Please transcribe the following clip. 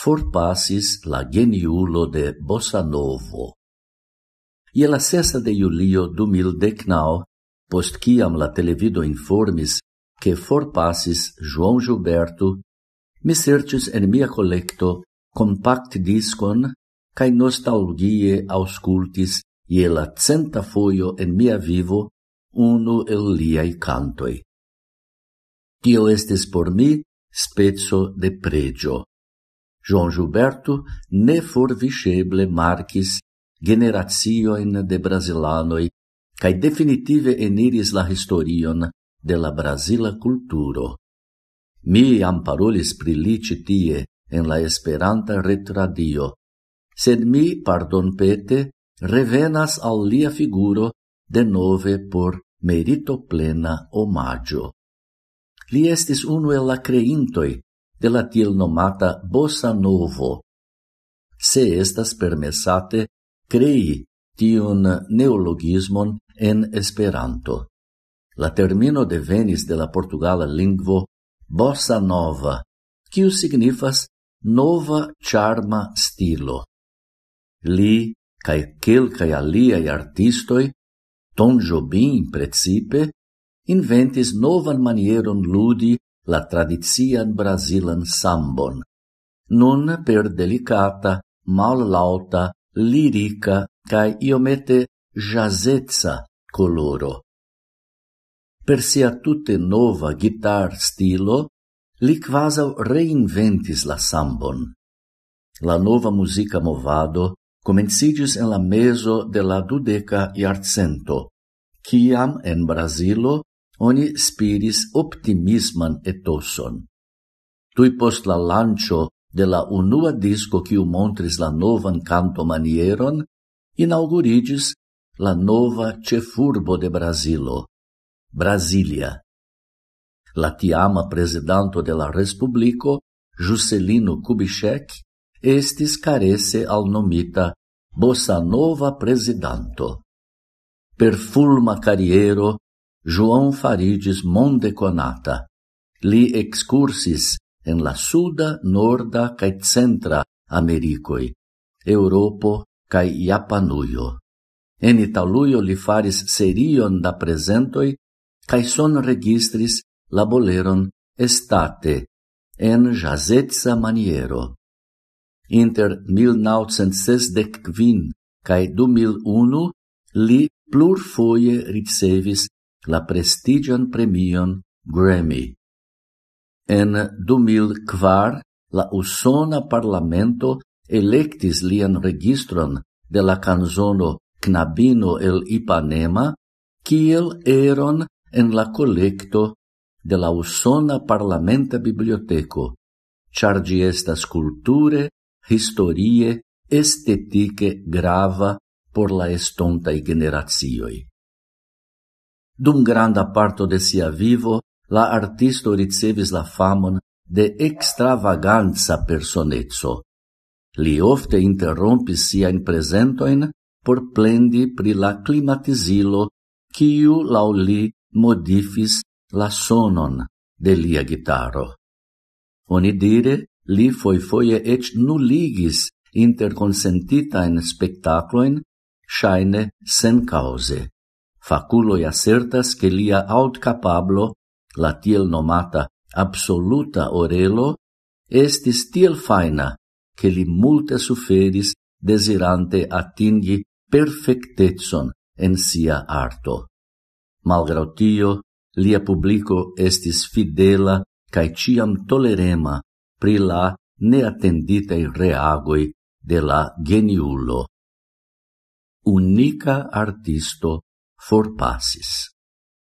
forpassis la geniulo de Bossa Novo. Ie la sesta de julio du mil decnau, post ciam la televido informis che forpassis João Gilberto, mi sercis en mia collecto compact discon cae nostalgie auscultis ie la centa foio en mia vivo unu el liai cantoi. Tio estes por mi spezzo de pregio. Jean Gilberto neforviceble marcis generazioin de brasilanoi cae definitive eniris la historion de la brasila culturo. Mi am parolis pri li citie en la esperanta retradio, sed mi, pardon pete, revenas al lia figuro de nove por merito plena omaggio. Li estis unu el la creintoi de la tiel nomata bossa novo. Se estas permesate crei tiun neologismon en Esperanto. La termino devenis de la portugala lingvo bossa nova, kiu signifas nova charma stilo. Li, cae quelcae aliai artistoi, Tom Jobim precipe, inventis novan manieron ludi la tradizian brasilan sambon, nun per delicata, mal lauta, lirica cae iomete jazetza coloro. Per sia tutte nova guitar stilo, li quasau reinventis la sambon. La nova musica movado comencidis en la meso de la dudeca iarcento, ciam en Brasilo oni spiris optimisman etoson. Tui post la lancio de la unua disco kiu montris la novan canto manieron, inaugurigis la nova cefurbo de Brasilo, Brasilia. La tiama presidanto de la Respublico, Juscelino Kubitschek, estis carece al nomita Bossa Nova Presidanto. Per fulma carriero João farigis monde conata. Li excursis en la suda, norda cae centra Americoi, Europo cae Japanuio. En Italuio li faris serion da presentoi cae son registris la boleron estate en jazetsa maniero. Inter 1965 cae 2001 li plur foie ricevis la prestigian premion Grammy. En 2004, la usona parlamento electis lian registron de la canzono Knabino el Ipanema kiel eron en la collecto de la usona parlamenta biblioteco, char gi estas culture, historie, estetike grava por la estontai generazioi. Dum granda parto de sia vivo, la artisto ricevis la famon de extravaganza personezzo. Li ofte interrompis siain presentoin por plendi pri la climatizilo quiu lau li modifis la sonon de lia gitaro. Oni dire, li foi foie ec nuligis interconsentitain spectacloin, shaine sen cause faculoi assertas che lia capablo, la tiel nomata absoluta orelo, estis tiel faina, che li multe suferis desirante atingi perfectetson en sia arto. Malgrau tio, lia publico estis fidela cae ciam tolerema pri la neatenditei reagoi de la geniulo. Unica artisto forpasses.